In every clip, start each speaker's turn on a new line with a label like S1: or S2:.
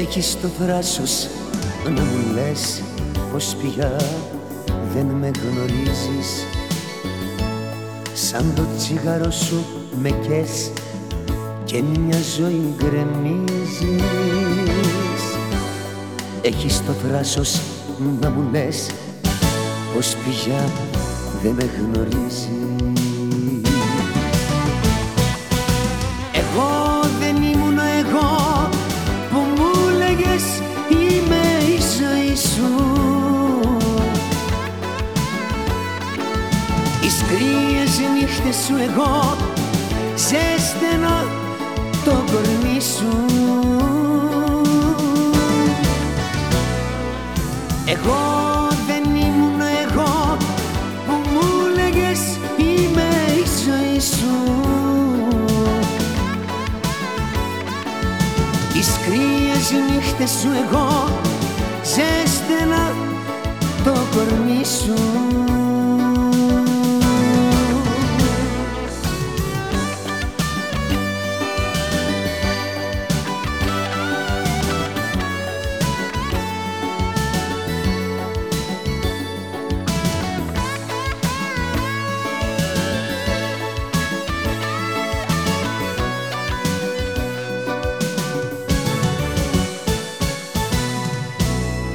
S1: Έχεις το θράσος να μου λες πως πια δεν με γνωρίζεις. Σαν το τσιγάρο σου με κες και μια ζωή γκρεμίζεις. Έχεις το θράσος να μου λες πως πια δεν με γνωρίζεις μου λέγες είμαι η ζωή σου Τις κρύες νύχτες σου εγώ ζέστενα το κορμί σου. Εγώ κρύες νύχτες σου εγώ ζέστενα το κορμί σου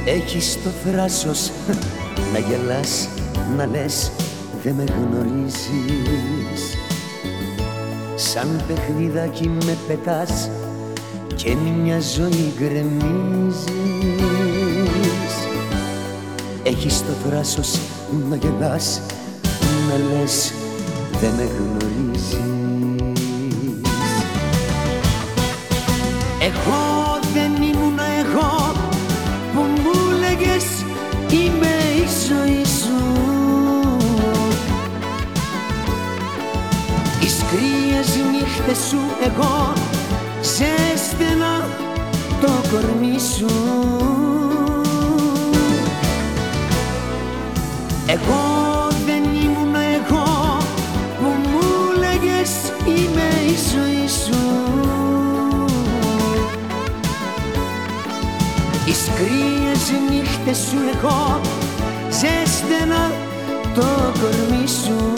S1: Έχεις το θράσος να γελάς, να λες δεν με γνωρίζεις. Σαν παιχνιδάκι με πετάς και μια ζωή γκρεμίζεις. Έχεις το θράσος να γελάς, να λες δεν με γνωρίζεις. Εγώ Τις κρύες νύχτες σου εγώ ζέστηνα το κορμί σου. Εγώ δεν ήμουν εγώ που μου λέγες είμαι η ζωή σου Τις κρύες νύχτες σου εγώ ζέστενα το κορμί σου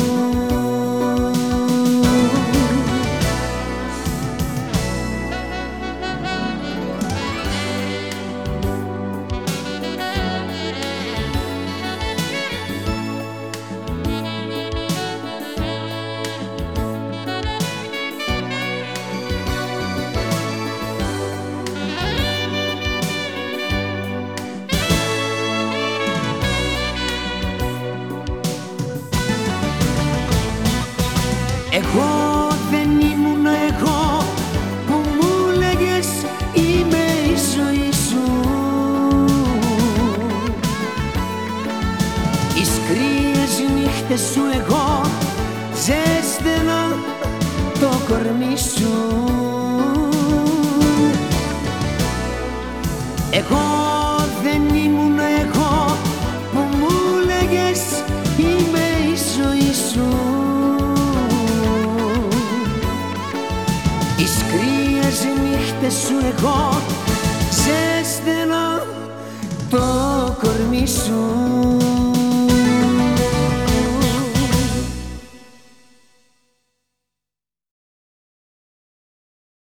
S1: Εγώ δεν ήμουν εγώ που μου λέγες είμαι η ζωή σου Τις κρύες νύχτες σου εγώ ζέστενα το κορμί σου. Εγώ Τις κρύες νύχτες σου εγώ ζέστενα το κορμί σου